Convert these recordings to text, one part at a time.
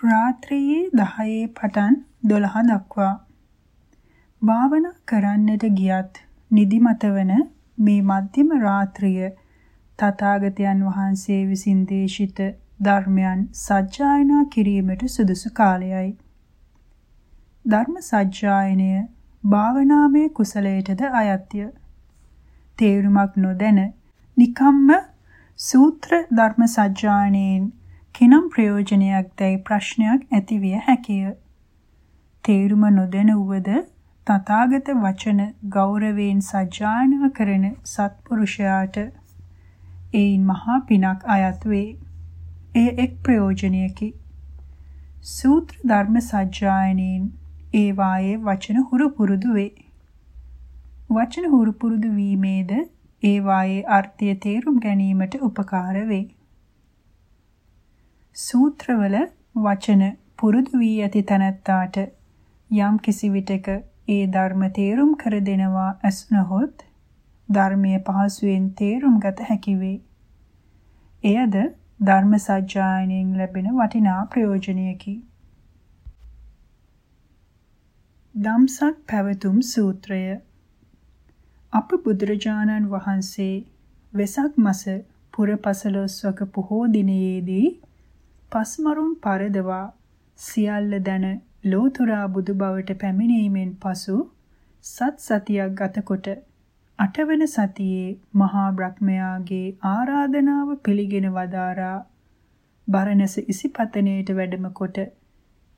රාත්‍රියේ 10 පටන් 12 දක්වා භාවනා කරන්නට ගියත් නිදිමත වන මේ මධ්‍යම රාත්‍රිය තථාගතයන් වහන්සේ විසින් දේශිත ධර්මයන් සජ්ජායනා කිරීමට සුදුසු කාලයයි. ධර්ම සජ්ජායනය භාවනාමය කුසලයටද අයත්ය. තේරුමක් නොදැන නිකම්ම සූත්‍ර ධර්ම සජ්ජායනයෙන් කිනම් ප්‍රයෝජනයක් දැයි ප්‍රශ්නයක් ඇතිවිය හැකිය. තේරුම නොදැන වුවද තථාගත වචන ගෞරවයෙන් සජ්ජායනා කරන සත්පුරුෂයාට ඒයින් මහා පිනක් අයත් වේ. එය එක් ප්‍රයෝජනයකි. සූත්‍ර ධර්ම සජ්ජායනයෙන් ඒ වායේ වචන හුරු පුරුදු වේ. වචන හුරු පුරුදු වීමේද ඒ වායේ අර්ථය තේරුම් ගැනීමට උපකාර වේ. සූත්‍රවල වචන පුරුදු වී ඇති තැනැත්තාට යම් කිසි විටක ඒ ධර්ම තේරුම් කර දෙනවා ඇසුනහොත් ධර්මයේ පහසුවෙන් තේරුම් ගත හැකි වේ. එයද ධර්ම සජ්ජායනයෙන් ලැබෙන වටිනා ප්‍රයෝජනයකි. දම්සක් පැවතුම් සූත්‍රය අප බුදුරජාණන් වහන්සේ වෙසක් මස පුර පසළොස්වක පොහෝ දිනයේදී පස්මරුන් පරදවා සියල්ල දැන ලෝතුරා බුදු බවට පැමිණීමෙන් පසු සත් සතියක් ගතකොට අටවන සතියේ මහා බ්‍රහ්මයාගේ ආරාධනාව පිළිගෙන වදාරා බරණැස ඉසිපතනයේට වැඩම කොට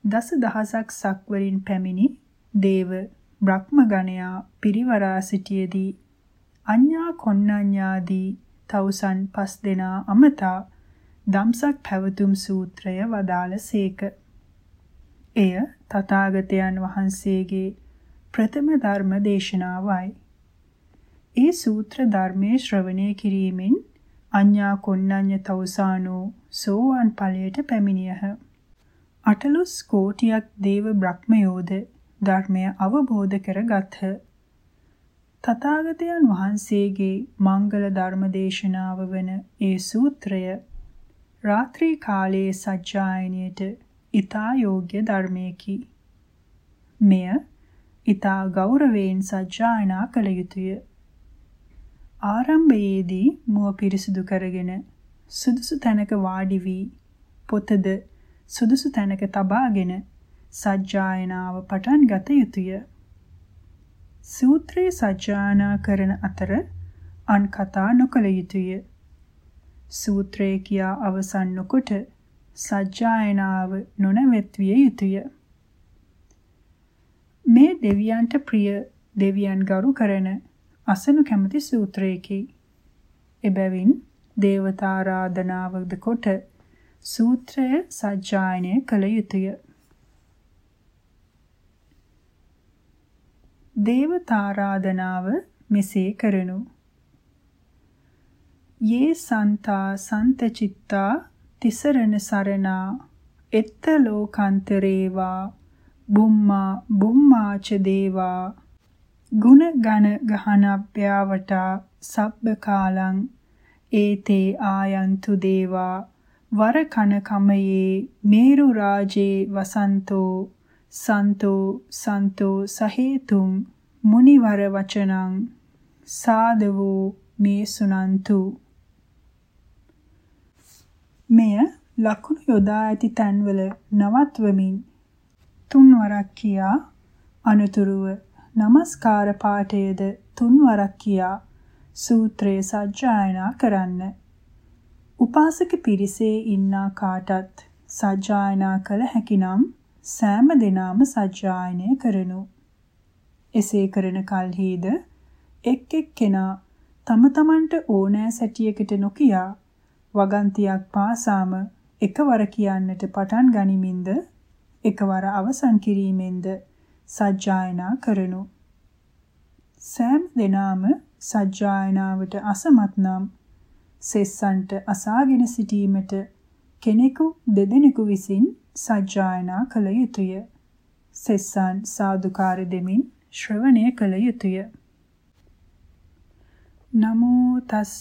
දස දහසක් සක්වරින් පැමිණි දේව බ්‍රහ්ම ගණයා පිරිවරා සිටියේදී අඤ්ඤා කොණ්ණඤ්ඤාදී තවුසන් පස් දෙනා අමතා දම්සක් පැවතුම් සූත්‍රය වදාළසේක. එය තථාගතයන් වහන්සේගේ ප්‍රථම ධර්ම දේශනාවයි. ඒ සූත්‍ර ධර්මයේ ශ්‍රවණය කිරීමෙන් අඤ්ඤා කොණ්ණඤ්ඤ තවුසානෝ සෝවාන් ඵලයට පැමිණියහ. අටලොස් කෝටියක් දේව බ්‍රහ්මයෝද ධර්මය අවබෝධ කරගත්හ. තථාගතයන් වහන්සේගේ මංගල ධර්ම දේශනාව වන ඒ සූත්‍රය රාත්‍රී කාලයේ සජ්ජායනයේට ඊතා යෝග්‍ය ධර්මයකි. මෙය ඊතා ගෞරවයෙන් සජ්ජායනා කළ යුතුය. ආරම්භයේදී මුව පිරිසිදු කරගෙන සුදුසු තැනක වාඩි වී පොතද සුදුසු තැනක තබාගෙන සජ්ජායනාව පටන් ගත යුතුය. සූත්‍රයේ සජ්ජායනා කරන අතර අන් කතා නොකළ යුතුය. සූත්‍රය කියා අවසන් නොකොට සජ්ජායනාව නොනැවැත්විය යුතුය. මේ දෙවියන්ට ප්‍රිය දෙවියන් ගරු කරන අසනු කැමති සූත්‍රයකි. එබැවින් දේවතාරාධනාවද කොට සූත්‍රය සජ්ජායනය කළ යුතුය. දේවතාරාධනාව මෙසේ කරනු. යේ සන්තා සන්තචිත්තා තිසරණ සරණා එත්ත ලෝකාන්තරේවා බුම්මා බුම්මාච දේවා ගුණ ඝන ගහනබ්භ්‍යාවටා සබ්බ කාලං ඒතේ ආයන්තු දේවා වර කන කමයේ මේරු රාජේ වසන්තෝ සන්තෝ සන්තෝ සහේතුම් මුනිවර වචනං සාදවෝ මේ සුනන්තු මෙය ලකුණු යොදා ඇති තැන්වල නවත්වමින් තුන්වරක් කියා අනුතුරුව নমස්කාර පාඨයේද තුන්වරක් කියා සූත්‍රයේ සජ්ජායනා කරන්න. උපාසක පිරිසේ ඉන්නා කාටත් සජ්ජායනා කළ හැකිනම් සෑම දිනාම සජ්ජායනය කරනු. එසේ කරන කල්හිද එක් එක් කෙනා තම තමන්ට ඕනෑ සැටියකට නොකියා වගන්තියක් පාසාම එකවර කියන්නට පටන් ගනිමින්ද එකවර අවසන් කිරීමෙන්ද සජ්ජායනා කරනු. සෑම දිනාම සජ්ජායනාවට අසමත් නම් සෙස්සන්ට අසාගෙන සිටීමට කෙනෙකු දෙදෙනෙකු විසින් සජ්ජායනා කළ යුතුය. සෙස්සන් සාදුකාර දෙමින් ශ්‍රවණය කළ යුතුය. නමෝ තස්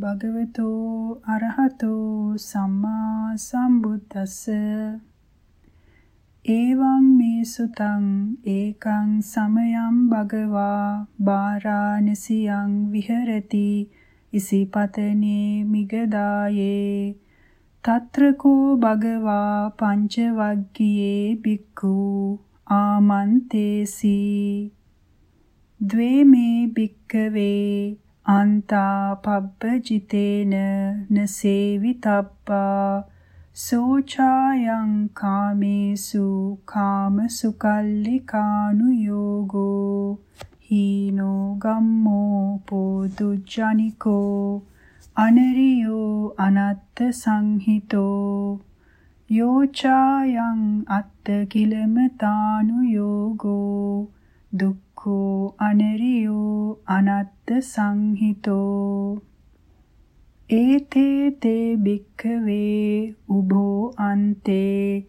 භගවතෝ අරහතෝ සම්මා සම්බුද්දස්ස. ඒවං මේ සුතං ඒකං සමයං භගවා බාරාණසියං විහෙරති ඉසිපතනේ මිගදායේ. తත්‍රකෝ භගවා පංචවග්ගියේ බික්ඛු ආමන්තේසි. ද්වේ මේ බික්කවේ අන්තා පබ්බජිතේන නසේවිතබ්බා සෝචායං කාමේසු කාමසුකල්ලිකානු යෝගෝ හීනෝ ගම්මෝ පෝදුජ්ජනිකෝ අනරියෝ අනත්ත සංහිතෝ යෝචායන් අත්ත කිලමතානු යෝගෝ දුක්ඛෝ අනරියෝ අනත්ත සංහිතෝ. ඒතේ තේ භික්ඛවේ උභෝ අන්තේ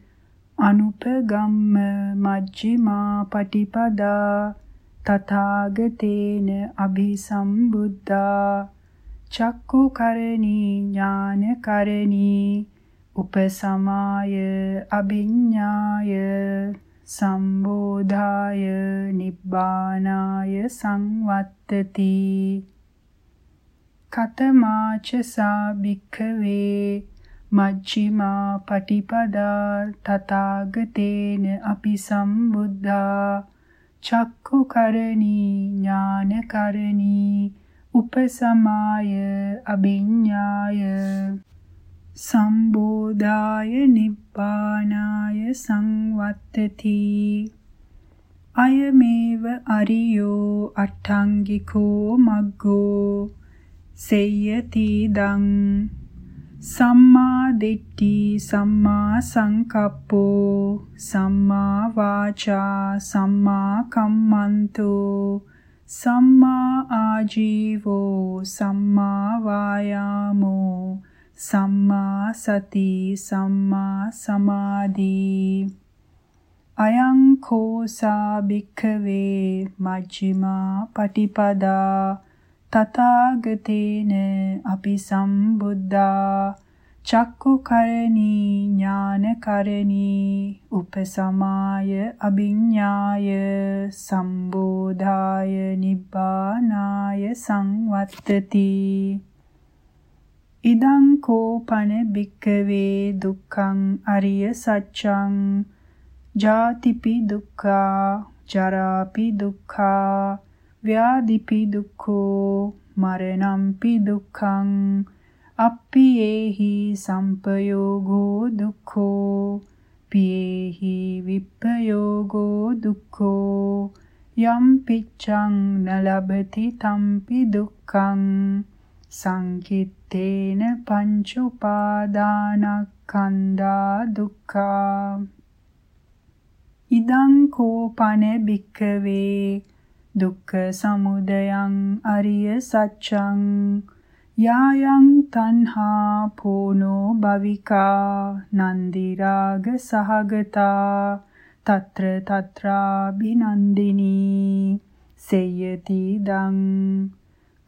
අනුපගම්ම මජ්ක්‍ධිමා පටිපදා තථාගතේන අභිසම්බුද්ධා. චක්කු කරණී ඥාන කරණී උපසමාය අභිඤ්ඤාය. සම්බෝධාය නිබ්බානාය සංවත්තති. කතමාච සාභික්ඛවේ මජ්ක්‍ධිමා පටිපදා තථාගතේන අපි සම්බුද්ධා. චක්කු කරණී ඥාන කරණී උපසමාය අභිඤ්ඤාය. සම්බෝධාය නිබ්බානාය සංවත්තති. අයමේව අරියෝ අට්ඨංගිකෝ මග්ගෝ සේයති දං සම්මා දිට්ඨි සම්මා සංකප්පෝ සම්මා වාචා සම්මා කම්මන්තෝ සම්මා ආජීවෝ සම්මා වායාමෝ සම්මා සති සම්මා සමාධි. අයං කෝසා භික්ඛවේ මජ්ක්‍ධිමා පටිපදා. තථාගතේන අපි සම්බුද්ධා. චක්කු කරණී ඥාන කරණී උපසමාය අභිඤ්ඤාය සම්බෝධාය නිබ්බානාය සංවත්තති. ඉදං කෝපන භික්කවේ දුක්ඛං අරිය සත්‍යං ජාතිපි දුක්ඛා ජරාපි දුක්ඛා ව්‍යාධිපි දුක්ඛෝ මරණම්පි දුක්ඛං අප්පියේහි සම්පයෝගෝ දුක්ඛෝ පියේහි විප්පයෝගෝ දුක්ඛෝ යම් පිච්ඡං නලබති තම්පි දුක්ඛං සංකිත්තේන පංච උපාදානස්කන්ධා දුක්ඛා ඉදං කෝපන භික්ඛවේ දුක්ඛ සමුදයං අරිය සත්‍යං යායන් තණ්හා පෝනෝ භවිකා නන්දි රාග සහගතා తත්‍ර తත්‍රා බිනන්දිනී සේයති දං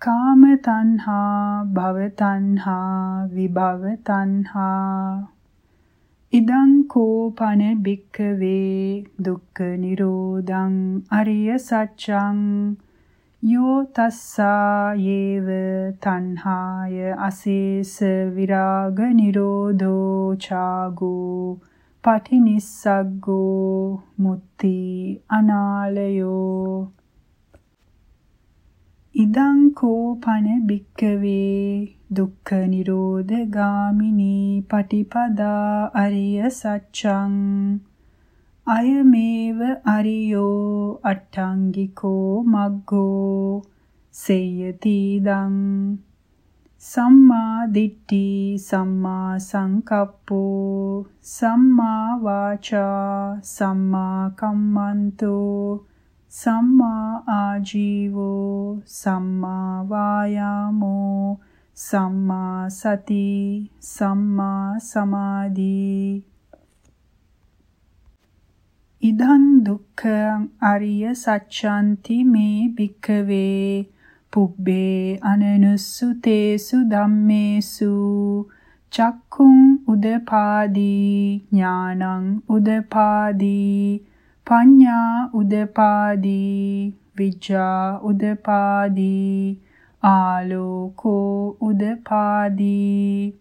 කාම තණ්හා භව තණ්හා විභව තණ්හා. ඉදං කෝපන භික්ඛවේ දුක්ඛ නිරෝධං අරිය සත්‍යං යෝ තස්සා යේව තණ්හාය අසේස විරාග නිරෝධෝ චාගෝ. පටිනිස්සග්ගෝ මුත්‍ති අනාලයෝ. ඉදං කෝපන භික්කවේ දුක්ඛ නිරෝධ ගාමිනී පටිපදා අරිය සච්ඡං අයමේව අරියෝ අට්ඨංගිකෝ මග්ගෝ සේයති දං සම්මා දිට්ඨි සම්මා සංකප්පෝ සම්මා වාචා සම්මා කම්මන්තෝ සම්මා ආජීවෝ සම්මා වායාමෝ සම්මා සති සම්මා සමාධි ඉදං දුක්ඛං අරිය සච්ඡanti මේ භික්ඛවේ පුබ්බේ අනනුස්සුතේසු ධම්මේසු චක්කුං උදපාදී ඥානං උදපාදී පඤ්ඤා උදපාදී විජ්ජා උදපාදී ආලෝකෝ උදපාදී.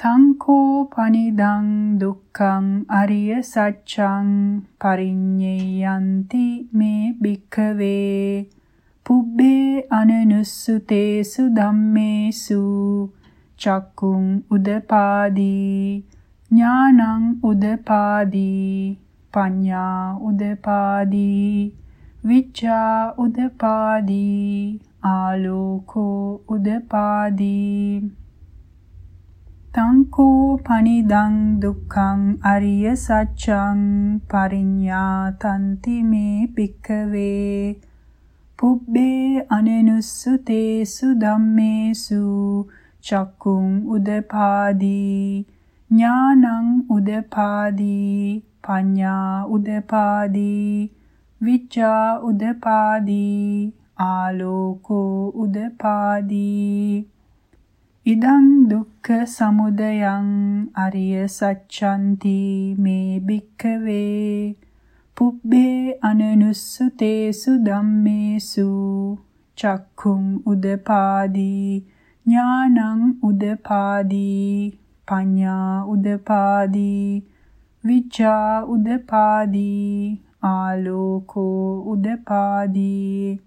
තංකෝ පනිදං දුක්ඛං අරිය සත්‍යං පරිඤ්ඤයන්ති මේ භික්ඛවේ. පුබ්බේ අනනුස්සුතේසු ධම්මේසු චක්කුං උදපාදී ඥානං උදපාදී. පඤ්ඤා උදපාදී විච්ඡා උදපාදී ආලෝකෝ උදපාදී. තංකෝ පනිදං දුක්ඛං අරිය සත්‍යං පරිඤ්ඤාතන්ති මේ පික්කවේ පුබ්බේ අනනුස්සතේසු ධම්මේසු චක්කුං උදපාදී ඥානං උදපාදී. පඤ්ඤා උදපාදී විචා උදපාදී ආලෝකෝ උදපාදී. ඉදං දුක්ඛ සමුදයං අරිය සච්ඡන්ති මේ භික්ඛවේ. පුබ්බේ අනනුස්සතේසු ධම්මේසු චක්ඛුං උදපාදී ඥානං උදපාදී පඤ්ඤා උදපාදී. විචා උදපාදී ආලෝකෝ උදපාදී.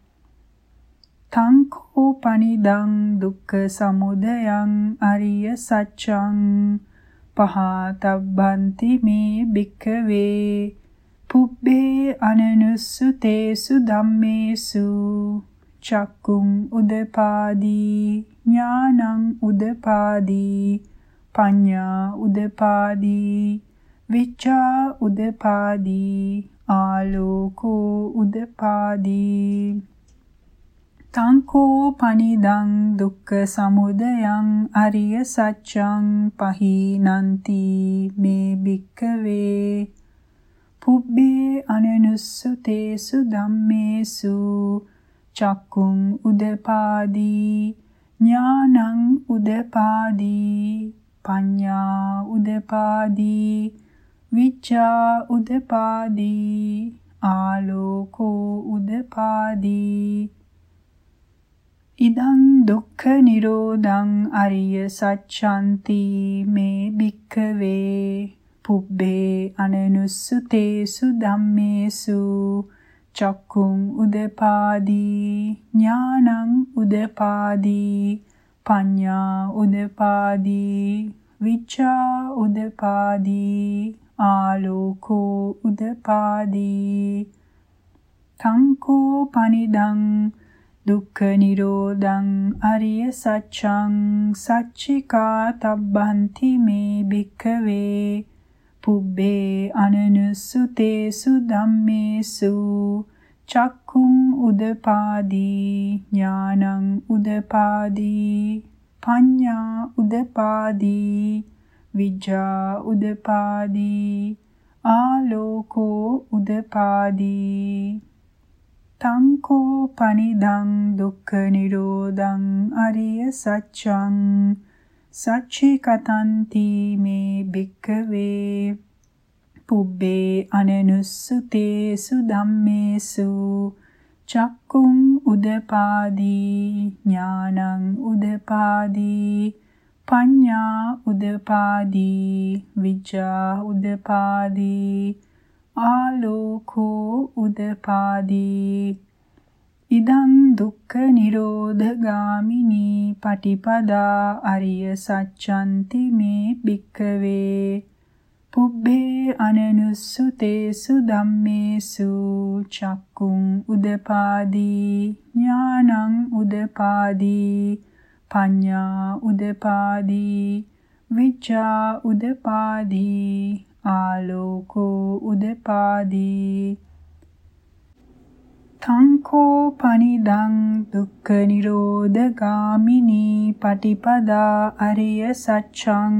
තංකෝ පනිදං දුක්ඛ සමුදයං අරිය සත්‍යං පහතබ්බන්ති මේ භික්ඛවේ. පුබ්බේ අනනුස්සතේසු ධම්මේසු චක්කුං උදපාදී ඥානං උදපාදී පඤ්ඤා උදපාදී. විචා උදපාදී ආලෝකෝ උදපාදී. තංකෝ පනිදං දුක්ඛ සමුදයං අරිය සත්‍යං පහීනන්ති මේ භික්ඛවේ. පුබ්බේ අනනුස්සතේසු ධම්මේසු චක්කුං උදපාදී ඥානං උදපාදී පඤ්ඤා උදපාදී. විචා උදපාදී ආලෝකෝ උදපාදී ඉදං දුක්ඛ නිරෝධං අරිය සච්ඡන්ති මේ භික්ඛවේ පුබ්බේ අනනුස්සතේසු ධම්මේසු චක්කුං උදපාදී ඥානං උදපාදී පඤ්ඤා උදපාදී විචා උදපාදී ආලෝකෝ උදපාදී තංකෝ පනිදං දුක්ඛ නිරෝධං අරිය සත්‍යං සච්චිකා තබ්බන්ති මේ භික්ඛවේ පුබ්බේ අනනුස්සතේසු ධම්මේසු චක්කුං උදපාදී ඥානං උදපාදී පඤ්ඤා උදපාදී විජ්ජා උදපාදී ආලෝකෝ උදපාදී තංකෝ පනිදං දුක්ඛ නිරෝධං අරිය සත්‍යං සච්චි කතන්ති මේ භික්ඛවේ පුබ්බේ අනනුස්සතේසු ධම්මේසු චක්කුං උදපාදී ඥානං උදපාදී පඤ්ඤා උදපාදී විජ්ජා උදපාදී ආලෝකෝ උදපාදී ඉදං දුක්ඛ නිරෝධ ගාමිනී පටිපදා අරිය සච්ඡන්ති මේ භික්ඛවේ පුබ්බේ අනනුස්සතේසු ධම්මේසු චක්කුං උදපාදී ඥානං උදපාදී පඤ්ඤා උදපාදී විචා උදපාදී ආලෝකෝ උදපාදී. තංකෝ පනිදං දුක්ඛ නිරෝධ ගාමිනී පටිපදා අරිය සච්ඡං.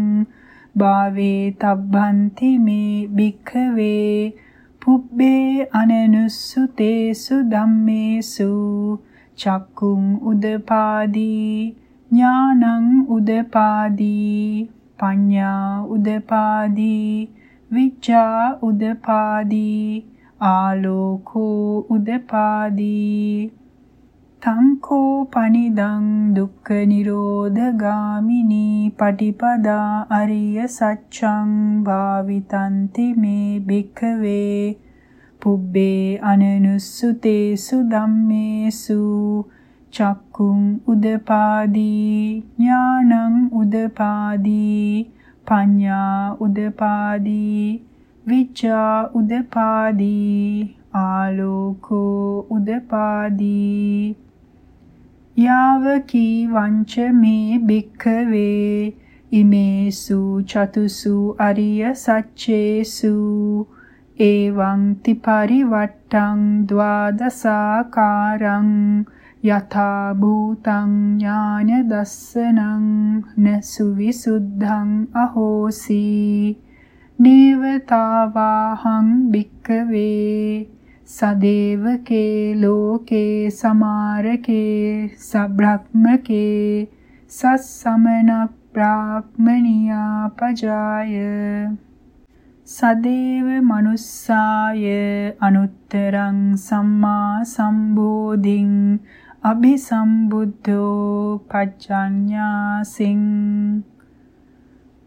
භාවේ තබ්බන්ති මේ භික්ඛවේ පුබ්බේ අනනුස්සතේසු ධම්මේසු. චක්කුං උදපාදී ඥානං උදපාදී පඤ්ඤා උදපාදී විචා උදපාදී ආලෝකෝ උදපාදී තංකෝ පනිදං දුක්ඛ නිරෝධගාමිනී පටිපදා අරිය සච්ඡං භාවිතන්ති මේ භික්ඛවේ පුබ්බේ අනනුස්සුතේසු ධම්මේසු චක්කුං උදපාදී ඥානං උදපාදී පඤ්ඤා උදපාදී විචා උදපාදී ආලෝකෝ උදපාදී යාවකී වංච මේ භික්ඛවේ ඉමේසු චතුසු අරිය සච්චේසු එවං තිපරිවට්ටං ද්වාදසාකාරං යථා භූතං ඥාන දස්සනං නසු විසුද්ධං අහෝසි නේවතාවාහං භික්කවේ සදේවකේ ලෝකේ සමාරකේ සබ්‍රහ්මකේ සස්සමනක් බ්‍රාහ්මනියා පජාය සදේව මනුස්සාය අනුත්තරං සම්මා සම්බෝධින් අභිසම්බුද්ධෝ පච්චඤ්ඤාසින්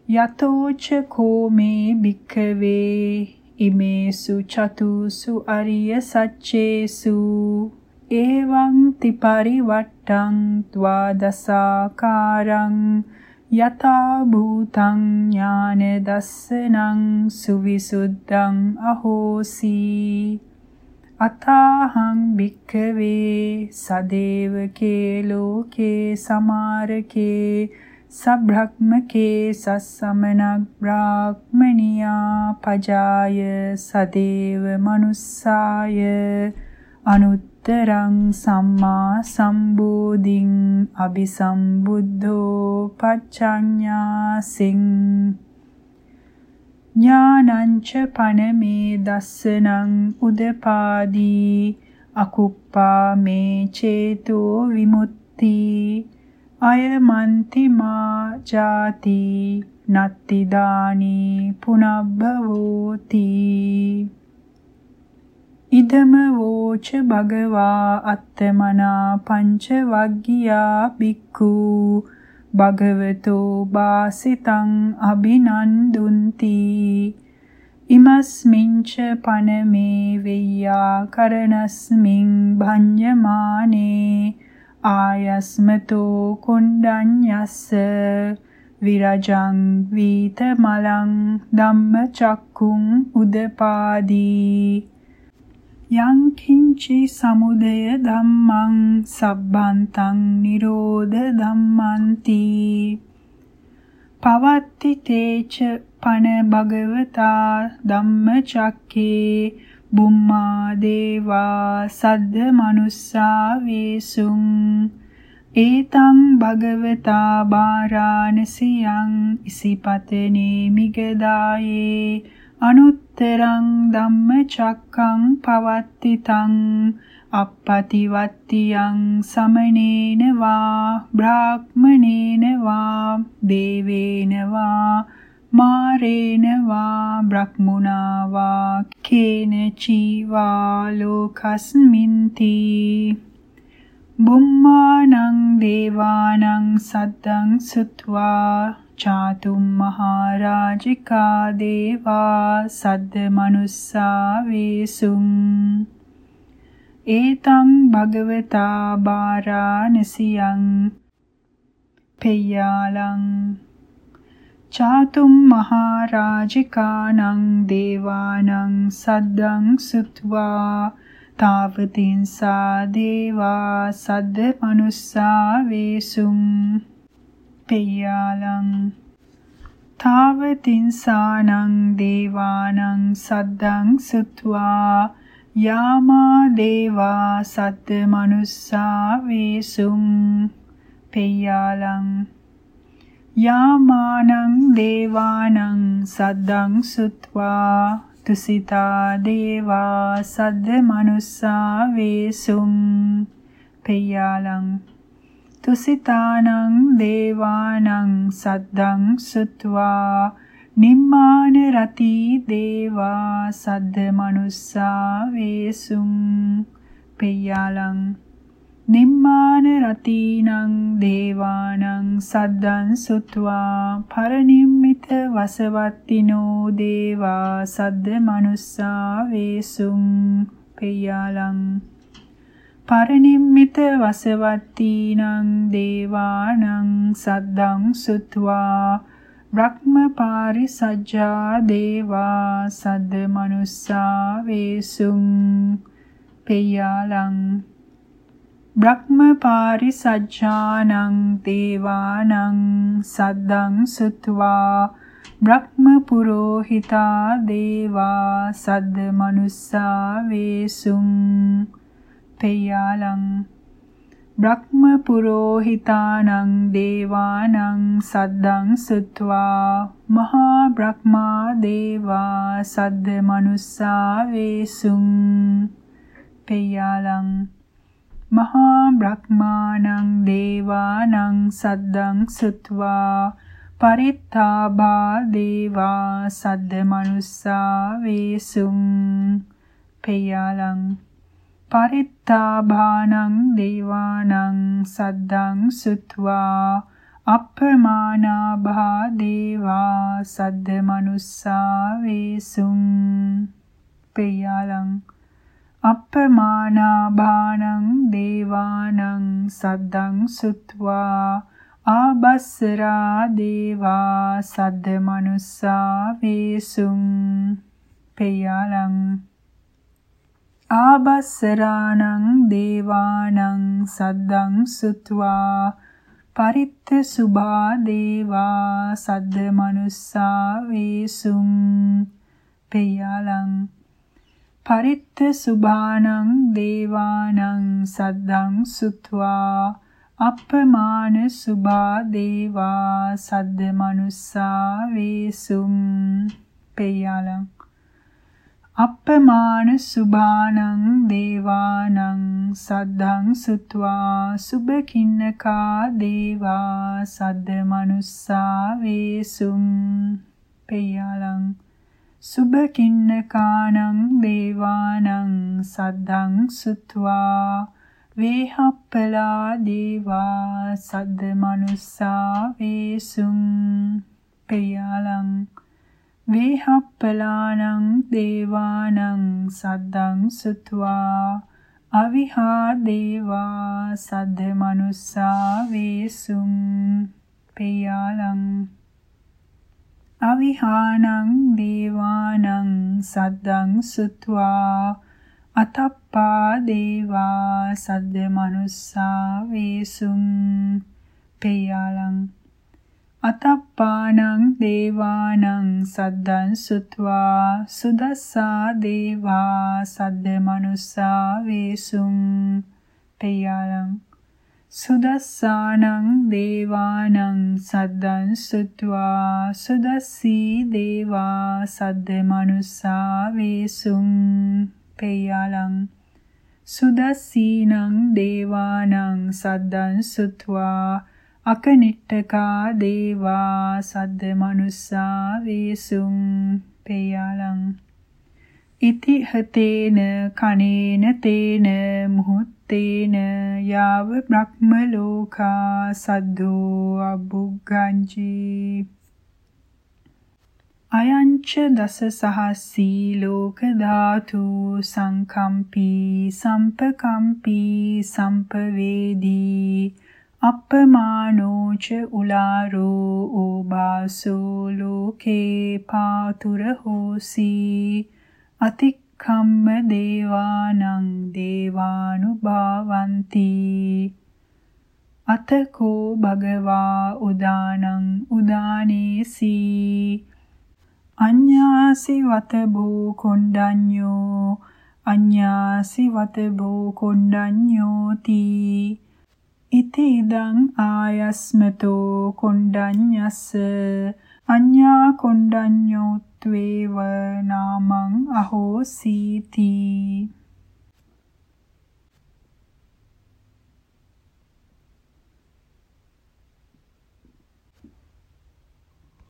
යතෝච කෝමේ භික්ඛවේ ඉමේසු චතුසු අරිය සච්චේසු එවං තිපරිවට්ටං ද්වාදසාකාරං යතා භූතං ඥාන දස්සනං සුවිසුද්ධං අහෝසි අතාහං භික්ඛවේ සදේවකේ ලෝකේ සමාරකේ සබ්‍රහ්මකේ සස්සමනක් බ්‍රාහ්මනියා පජාය සදේව මනුස්සාය අනුත්තරං සම්මා සම්බෝධින් අபிසම්බුද්ධෝ පච්චඤ්ඤාසින් ඥානංච පනමේ දස්සනං උදපාදී අකුප්පා මේ චේතෝ විමුක්ති අයමන්ති මා ජාති නත්තිදානි පුනබ්බවෝති ඉදම වෝච භගවා අත්තමනා පංච වග්ගියා බික්ඛු භගවතෝ වාසිතං අබිනන්දුන්ති ඉමස්මින්ච පනමේ වෙය්‍යා කරනස්මින් භඤ්ඤමානේ. ආයස්මතෝ කුණ්ඩඤ්ඤස්ස. විරජං වීත මලං ධම්ම චක්කුං උදපාදී. යං කිංචි සමුදය ධම්මං සබ්බන්තං නිරෝධ ධම්මන්ති. පවත්ති තේච පන භගවතා ධම්මචක්කේ බුම්මා දේවා සද්ද මනුස්සා වේසුං ඒතං භගවතා බාරාණසියං ඉසිපතනේ මිගදායේ අනුත්තරං ධම්මචක්කං පවත්තිතං අප්පතිවත්තියං සමනේන වා බ්‍රාහ්මනේන වා දේවේන වා මාරේන වා බ්‍රහ්මුණා වා කේන චීවා ලෝකස්මින්ති බුම්මානං දේවානං සද්දං සුත්වා චාතුම් මහරජිකා දේවා සද්ද මනුස්සා වේසුම්. ඒතං භගවතා බාරාණසියං පෙය්‍යාලං. චාතුම් මහරජිකානං දේවානං සද්දං සුත්වා තාවතින්සා දේවා සද්ද මනුස්සා වේසුම්. පෙය්‍යාලං තාවතින්සානං දේවානං සද්දං සුත්වා. යාමා දේවා සද්ද මනුස්සා වේසුම්. පෙය්‍යාලං. යාමානං දේවානං සද්දං සුත්වා. තුසිතා දේවා සද්ද මනුස්සා වේසුම්. පෙය්‍යාලං. තුසිතානං දේවානං සද්දං සුත්වා නිම්මාන රති දේවා සද්ද මනුස්සා වේසුං පෙය්‍යාලං නිම්මාන රතීනං දේවානං සද්දං සුත්වා පරනිම්මිත වසවත්තිනෝ දේවා සද්ද මනුස්සා වේසුං පෙය්‍යාලං පරනිම්මිත වසවත්තිනං දේවානං සද්දං සුත්වා බ්‍රහ්ම පාරිසජ්ජා දේවා සද්ද මනුස්සා වේසුං පෙය්‍යාලං බ්‍රහ්ම පාරිසජ්ජානං දේවානං සද්දං සුත්වා බ්‍රහ්ම පුරෝහිතා දේවා සද්ද මනුස්සා වේසුං පෙය්‍යාලං බ්‍රහ්ම පුරෝහිතානං දේවානං සද්දං සුත්වා මහා බ්‍රහ්මා දේවා සද්ද මනුස්සා වේසුං පෙය්‍යාලං මහා බ්‍රහ්මානං දේවානං සද්දං සුත්වා පරිත්තාබා දේවා සද්ද මනුස්සා වේසුං පෙය්‍යාලං පරිත්තාභානං දේවානං සද්දං සුත්වා අප්පමානාභා දේවා සද්ද මනුස්සා වේසුං පෙය්‍යාලං අප්පමානාභානං දේවානං සද්දං සුත්වා ආබස්සරා දේවා සද්ද මනුස්සා වේසුං පෙය්‍යාලං ආබස්සරාණං දේවානං සද්දං සුත්වා පරිත්ත සුභා දේවා සද්ද මනුස්සා වේසුං පෙය්‍යාලං පරිත්ත සුභානං දේවානං සද්දං සුත්වා අප්පමාන සුභා දේවා සද්ද මනුස්සා වේසුම් පෙය්‍යාලං අප්පමාන සුභානං දේවානං සද්දං සුත්වා සුභකින්නකා දේවා සද්ද මනුස්සා වේසුම් පෙය්‍යාලං සුභ කින්නකානං දේවානං සද්දං සුත්වා වේහප්පලා දේවා සද්ද මනුස්සා වේසුං පෙයාලං වේහප්පලානං දේවානං සද්දං සුත්වා අවිහා දේවා සද්ද මනුස්සා වේසුං පෙයාලං අවිහානං දේවානං සද්දං සුත්වා අතප්පා දේවා සද්ද මනුස්සා වේසුං පෙයාලං අතප්පානං දේවානං සද්දං සුත්වා සුදස්සා දේවා සද්ද මනුස්සා වේසුං පෙයාලං සුදස්සානං දේවානං සද්දං සුත්වා සුදස්සී දේවා සද්ද මනුස්සා වේසුං පෙය්‍යාලං සුදස්සීනං දේවානං සද්දං සුත්වා අකනිට්ඨකා දේවා සද්ද මනුස්සා වේසුං පෙය්‍යාලං ඉති හතේන කනේන තේන මුහුත්තේන යාව බ්‍රහ්ම ලෝකා සද්දෝ අබුග්ගංජී. අයංච දස සහස්සී ලෝක ධාතු සංකම්පී සම්පකම්පී සම්පවේදී අපමානෝච උලාරෝ ඕබාසෝ ලෝකේ පාතුර හෝසී අතික්ඛම්ම දේවානං දේවානුභාවಂತಿ අතකෝ භගවා උදානං උදානේසි අඤ්ඤාසි වත භූ කොණ්ඩඤ්ඤෝ අඤ්ඤාසි වත භූ කොණ්ඩඤ්ඤෝති ඉති ඉදං ආයස්මතෝ කොණ්ඩඤ්ඤස්ස අඤ්ඤා කොණ්ඩඤ්ඤෝ ත්වේව නාමං අහෝසීති.